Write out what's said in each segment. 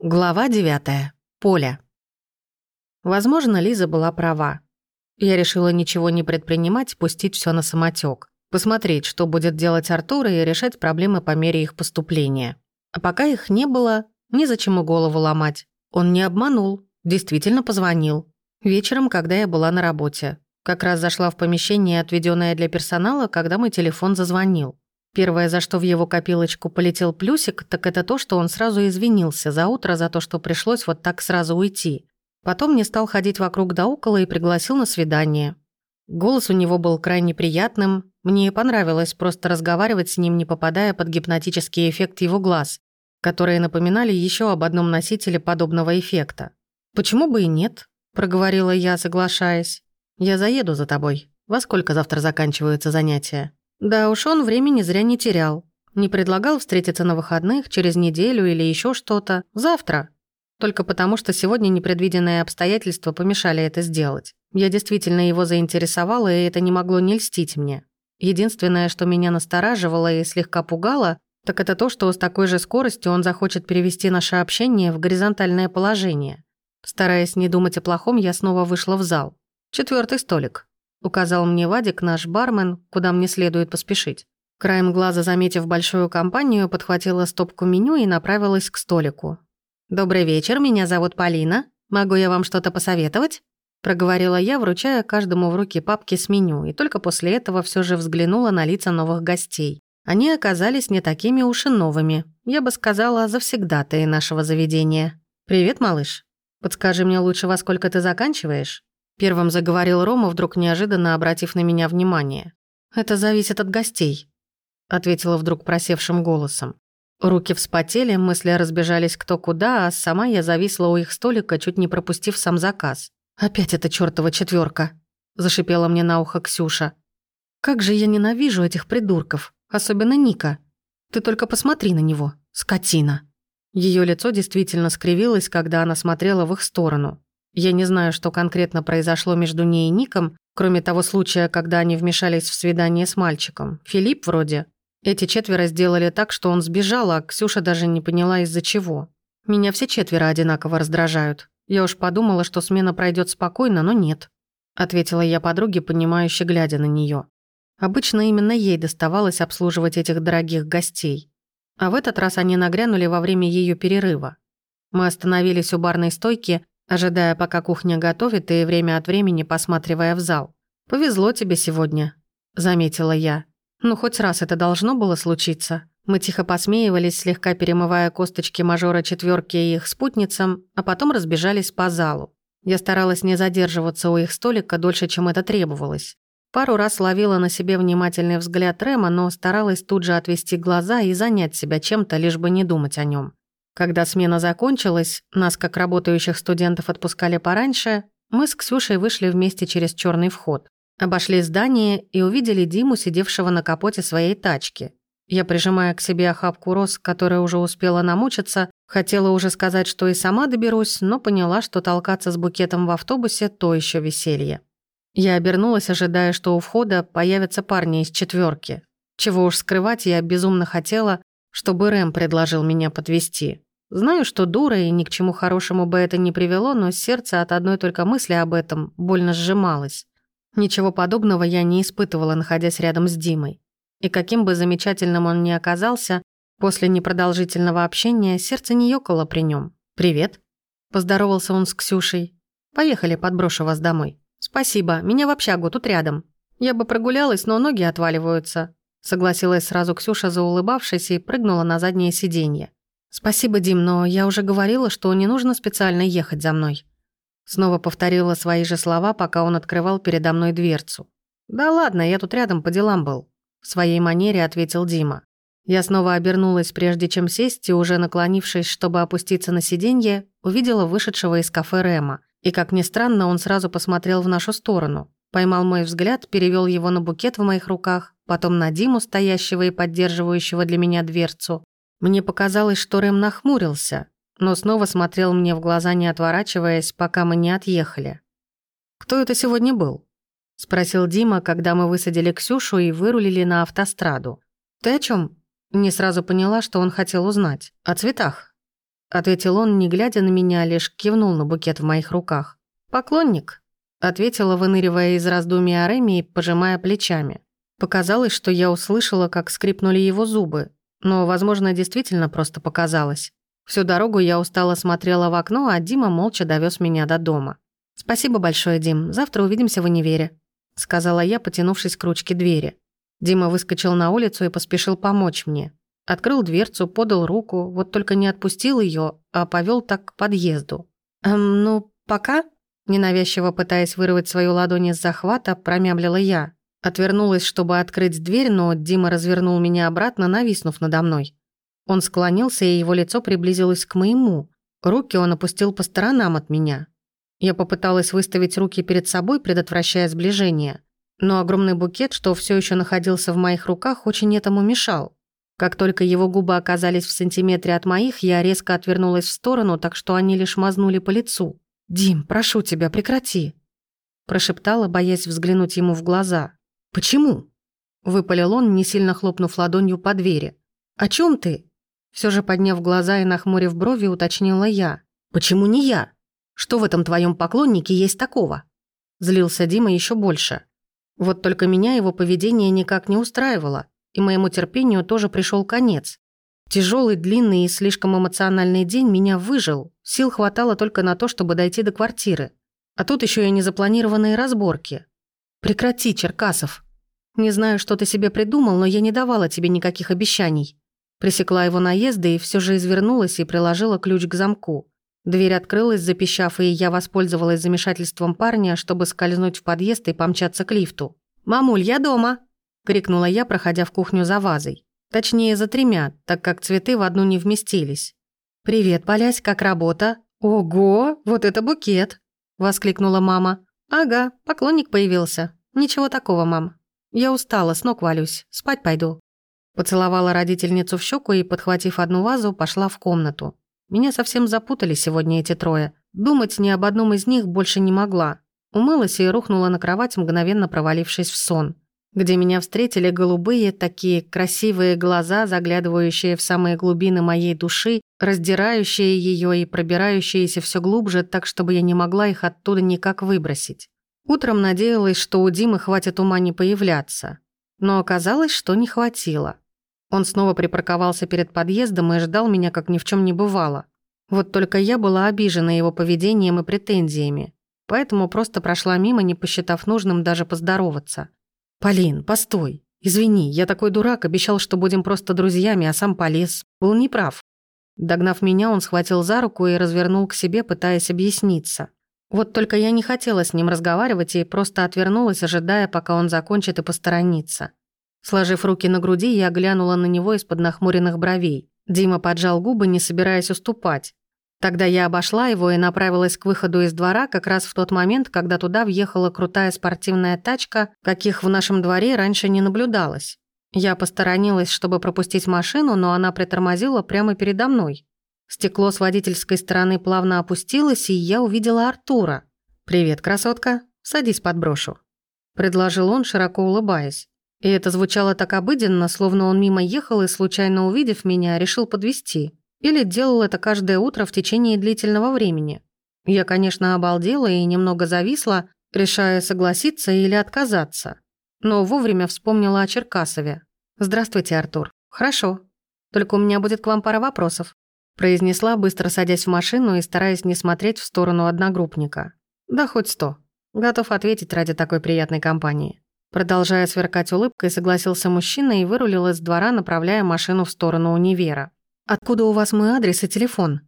Глава 9. Поля. Возможно, Лиза была права. Я решила ничего не предпринимать, пустить все на самотек, посмотреть, что будет делать Артур и решать проблемы по мере их поступления. А пока их не было, незачем и голову ломать. Он не обманул, действительно позвонил. Вечером, когда я была на работе. Как раз зашла в помещение, отведенное для персонала, когда мой телефон зазвонил. Первое, за что в его копилочку полетел плюсик, так это то, что он сразу извинился за утро за то, что пришлось вот так сразу уйти. Потом не стал ходить вокруг да около и пригласил на свидание. Голос у него был крайне приятным, мне понравилось просто разговаривать с ним, не попадая под гипнотический эффект его глаз, которые напоминали еще об одном носителе подобного эффекта. «Почему бы и нет?» – проговорила я, соглашаясь. «Я заеду за тобой. Во сколько завтра заканчиваются занятия?» Да уж он времени зря не терял. Не предлагал встретиться на выходных, через неделю или еще что-то. Завтра. Только потому, что сегодня непредвиденные обстоятельства помешали это сделать. Я действительно его заинтересовала, и это не могло не льстить мне. Единственное, что меня настораживало и слегка пугало, так это то, что с такой же скоростью он захочет перевести наше общение в горизонтальное положение. Стараясь не думать о плохом, я снова вышла в зал. Четвертый столик. Указал мне Вадик, наш бармен, куда мне следует поспешить. Краем глаза, заметив большую компанию, подхватила стопку меню и направилась к столику. «Добрый вечер, меня зовут Полина. Могу я вам что-то посоветовать?» Проговорила я, вручая каждому в руки папки с меню, и только после этого все же взглянула на лица новых гостей. Они оказались не такими уж и новыми. Я бы сказала, завсегдатые нашего заведения. «Привет, малыш. Подскажи мне лучше, во сколько ты заканчиваешь?» Первым заговорил Рома, вдруг неожиданно обратив на меня внимание. «Это зависит от гостей», — ответила вдруг просевшим голосом. Руки вспотели, мысли разбежались кто куда, а сама я зависла у их столика, чуть не пропустив сам заказ. «Опять эта чёртова четвёрка», — зашипела мне на ухо Ксюша. «Как же я ненавижу этих придурков, особенно Ника. Ты только посмотри на него, скотина». Её лицо действительно скривилось, когда она смотрела в их сторону. Я не знаю, что конкретно произошло между ней и Ником, кроме того случая, когда они вмешались в свидание с мальчиком. Филипп вроде. Эти четверо сделали так, что он сбежал, а Ксюша даже не поняла из-за чего. Меня все четверо одинаково раздражают. Я уж подумала, что смена пройдет спокойно, но нет. Ответила я подруге, понимающе глядя на нее. Обычно именно ей доставалось обслуживать этих дорогих гостей. А в этот раз они нагрянули во время ее перерыва. Мы остановились у барной стойки, ожидая, пока кухня готовит, и время от времени посматривая в зал. «Повезло тебе сегодня», — заметила я. «Ну, хоть раз это должно было случиться». Мы тихо посмеивались, слегка перемывая косточки мажора четверки и их спутницам, а потом разбежались по залу. Я старалась не задерживаться у их столика дольше, чем это требовалось. Пару раз ловила на себе внимательный взгляд Рема, но старалась тут же отвести глаза и занять себя чем-то, лишь бы не думать о нем. Когда смена закончилась, нас, как работающих студентов, отпускали пораньше, мы с Ксюшей вышли вместе через черный вход. Обошли здание и увидели Диму, сидевшего на капоте своей тачки. Я, прижимая к себе охапку роз, которая уже успела намучиться, хотела уже сказать, что и сама доберусь, но поняла, что толкаться с букетом в автобусе – то еще веселье. Я обернулась, ожидая, что у входа появятся парни из четверки. Чего уж скрывать, я безумно хотела, чтобы Рэм предложил меня подвести. Знаю, что дура, и ни к чему хорошему бы это не привело, но сердце от одной только мысли об этом больно сжималось. Ничего подобного я не испытывала, находясь рядом с Димой. И каким бы замечательным он ни оказался, после непродолжительного общения сердце не ёкало при нем. «Привет», — поздоровался он с Ксюшей. «Поехали, подброшу вас домой». «Спасибо, меня в общагу, тут рядом. Я бы прогулялась, но ноги отваливаются», — согласилась сразу Ксюша, заулыбавшись, и прыгнула на заднее сиденье. «Спасибо, Дим, но я уже говорила, что не нужно специально ехать за мной». Снова повторила свои же слова, пока он открывал передо мной дверцу. «Да ладно, я тут рядом по делам был», — в своей манере ответил Дима. Я снова обернулась, прежде чем сесть, и уже наклонившись, чтобы опуститься на сиденье, увидела вышедшего из кафе Рема. И, как ни странно, он сразу посмотрел в нашу сторону. Поймал мой взгляд, перевел его на букет в моих руках, потом на Диму, стоящего и поддерживающего для меня дверцу, мне показалось, что Рэм нахмурился, но снова смотрел мне в глаза, не отворачиваясь, пока мы не отъехали. «Кто это сегодня был?» — спросил Дима, когда мы высадили Ксюшу и вырулили на автостраду. «Ты о чем? Не сразу поняла, что он хотел узнать. О цветах. ответил он, не глядя на меня, лишь кивнул на букет в моих руках. «Поклонник», — ответила, выныривая из раздумий Ареми и пожимая плечами. Показалось, что я услышала, как скрипнули его зубы, но, возможно, действительно просто показалось. Всю дорогу я устало смотрела в окно, а Дима молча довез меня до дома. «Спасибо большое, Дим. Завтра увидимся в универе», — сказала я, потянувшись к ручке двери. Дима выскочил на улицу и поспешил помочь мне. Открыл дверцу, подал руку, вот только не отпустил ее, а повел так к подъезду. «Эм, ну, пока?» Ненавязчиво пытаясь вырвать свою ладонь из захвата, промямлила я. Отвернулась, чтобы открыть дверь, но Дима развернул меня обратно, нависнув надо мной. Он склонился, и его лицо приблизилось к моему. Руки он опустил по сторонам от меня. Я попыталась выставить руки перед собой, предотвращая сближение. Но огромный букет, что все еще находился в моих руках, очень этому мешал. Как только его губы оказались в сантиметре от моих, я резко отвернулась в сторону, так что они лишь мазнули по лицу. «Дим, прошу тебя, прекрати!» Прошептала, боясь взглянуть ему в глаза. «Почему?» Выпалил он, не сильно хлопнув ладонью по двери. «О чем ты?» Все же подняв глаза и нахмурив брови, уточнила я. «Почему не я? Что в этом твоем поклоннике есть такого?» Злился Дима еще больше. Вот только меня его поведение никак не устраивало, и моему терпению тоже пришел конец. Тяжелый, длинный и слишком эмоциональный день меня выжил. Сил хватало только на то, чтобы дойти до квартиры. А тут еще и незапланированные разборки. «Прекрати, Черкасов!» «Не знаю, что ты себе придумал, но я не давала тебе никаких обещаний». Пресекла его наезды и все же извернулась и приложила ключ к замку. Дверь открылась, запищав, и я воспользовалась замешательством парня, чтобы скользнуть в подъезд и помчаться к лифту. «Мамуль, я дома!» – крикнула я, проходя в кухню за вазой. Точнее, за тремя, так как цветы в одну не вместились. «Привет, Полясь, как работа?» «Ого, вот это букет!» – воскликнула мама. «Ага, поклонник появился. Ничего такого, мам. «Я устала, с ног валюсь. Спать пойду». Поцеловала родительницу в щеку и, подхватив одну вазу, пошла в комнату. Меня совсем запутали сегодня эти трое. Думать ни об одном из них больше не могла. Умылась и рухнула на кровать, мгновенно провалившись в сон. Где меня встретили голубые, такие красивые глаза, заглядывающие в самые глубины моей души, раздирающие ее и пробирающиеся все глубже, так чтобы я не могла их оттуда никак выбросить. Утром надеялась, что у Димы хватит ума не появляться. Но оказалось, что не хватило. Он снова припарковался перед подъездом и ждал меня, как ни в чем не бывало. Вот только я была обижена его поведением и претензиями. Поэтому просто прошла мимо, не посчитав нужным даже поздороваться. «Полин, постой. Извини, я такой дурак, обещал, что будем просто друзьями, а сам полез. Был неправ». Догнав меня, он схватил за руку и развернул к себе, пытаясь объясниться. Вот только я не хотела с ним разговаривать и просто отвернулась, ожидая, пока он закончит и посторонится. Сложив руки на груди, я глянула на него из-под нахмуренных бровей. Дима поджал губы, не собираясь уступать. Тогда я обошла его и направилась к выходу из двора как раз в тот момент, когда туда въехала крутая спортивная тачка, каких в нашем дворе раньше не наблюдалось. Я посторонилась, чтобы пропустить машину, но она притормозила прямо передо мной. Стекло с водительской стороны плавно опустилось, и я увидела Артура. «Привет, красотка. Садись, подброшу», — предложил он, широко улыбаясь. И это звучало так обыденно, словно он мимо ехал и, случайно увидев меня, решил подвести. Или делал это каждое утро в течение длительного времени. Я, конечно, обалдела и немного зависла, решая согласиться или отказаться. Но вовремя вспомнила о Черкасове. «Здравствуйте, Артур. Хорошо. Только у меня будет к вам пара вопросов произнесла, быстро садясь в машину и стараясь не смотреть в сторону одногруппника. «Да хоть сто. Готов ответить ради такой приятной компании». Продолжая сверкать улыбкой, согласился мужчина и вырулил из двора, направляя машину в сторону универа. «Откуда у вас мой адрес и телефон?»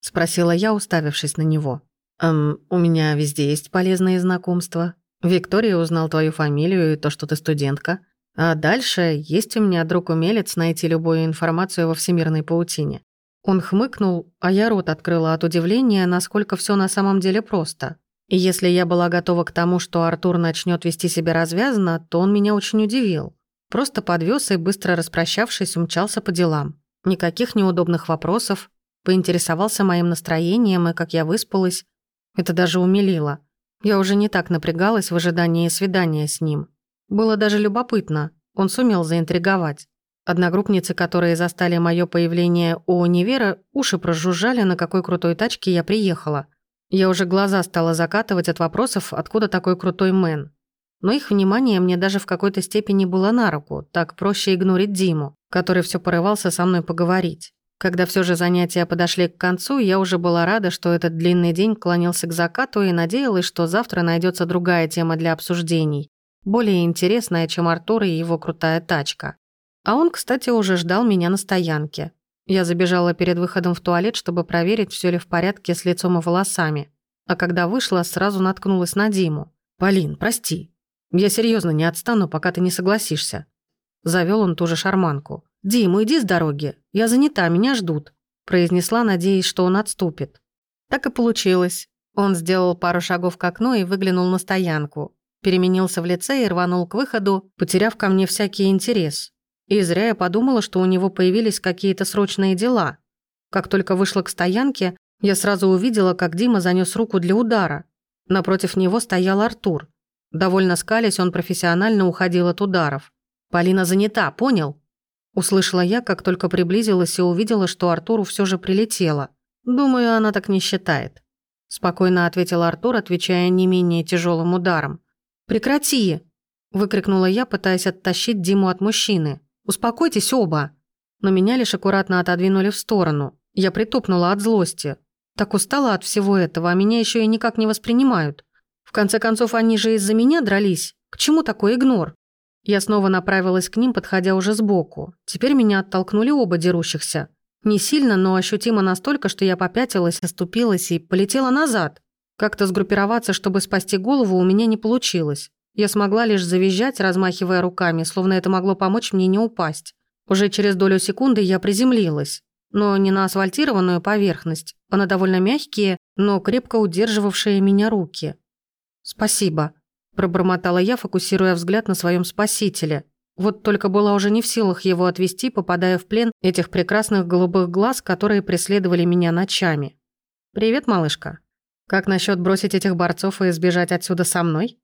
Спросила я, уставившись на него. «Эм, у меня везде есть полезные знакомства. Виктория узнал твою фамилию и то, что ты студентка. А дальше есть у меня друг-умелец найти любую информацию во всемирной паутине. Он хмыкнул, а я рот открыла от удивления, насколько все на самом деле просто. И если я была готова к тому, что Артур начнет вести себя развязанно, то он меня очень удивил. Просто подвез и, быстро распрощавшись, умчался по делам. Никаких неудобных вопросов, поинтересовался моим настроением и как я выспалась. Это даже умилило. Я уже не так напрягалась в ожидании свидания с ним. Было даже любопытно, он сумел заинтриговать. Одногруппницы, которые застали мое появление у универа, уши прожужжали, на какой крутой тачке я приехала. Я уже глаза стала закатывать от вопросов, откуда такой крутой мэн. Но их внимание мне даже в какой-то степени было на руку, так проще игнорить Диму, который все порывался со мной поговорить. Когда все же занятия подошли к концу, я уже была рада, что этот длинный день клонился к закату и надеялась, что завтра найдется другая тема для обсуждений, более интересная, чем Артур и его крутая тачка. А он, кстати, уже ждал меня на стоянке. Я забежала перед выходом в туалет, чтобы проверить, все ли в порядке с лицом и волосами. А когда вышла, сразу наткнулась на Диму. «Полин, прости. Я серьезно не отстану, пока ты не согласишься». Завел он ту же шарманку. «Дим, уйди с дороги. Я занята, меня ждут», – произнесла, надеясь, что он отступит. Так и получилось. Он сделал пару шагов к окну и выглянул на стоянку. Переменился в лице и рванул к выходу, потеряв ко мне всякий интерес. И зря я подумала, что у него появились какие-то срочные дела. Как только вышла к стоянке, я сразу увидела, как Дима занёс руку для удара. Напротив него стоял Артур. Довольно скалясь, он профессионально уходил от ударов. «Полина занята, понял?» Услышала я, как только приблизилась и увидела, что Артуру все же прилетело. «Думаю, она так не считает», – спокойно ответил Артур, отвечая не менее тяжелым ударом. «Прекрати!» – выкрикнула я, пытаясь оттащить Диму от мужчины. «Успокойтесь оба!» Но меня лишь аккуратно отодвинули в сторону. Я притопнула от злости. Так устала от всего этого, а меня еще и никак не воспринимают. В конце концов, они же из-за меня дрались. К чему такой игнор? Я снова направилась к ним, подходя уже сбоку. Теперь меня оттолкнули оба дерущихся. Не сильно, но ощутимо настолько, что я попятилась, оступилась и полетела назад. Как-то сгруппироваться, чтобы спасти голову, у меня не получилось. Я смогла лишь завизжать, размахивая руками, словно это могло помочь мне не упасть. Уже через долю секунды я приземлилась. Но не на асфальтированную поверхность, а на довольно мягкие, но крепко удерживавшие меня руки. «Спасибо», Пробормотала я, фокусируя взгляд на своем спасителе. Вот только была уже не в силах его отвести, попадая в плен этих прекрасных голубых глаз, которые преследовали меня ночами. «Привет, малышка. Как насчет бросить этих борцов и сбежать отсюда со мной?»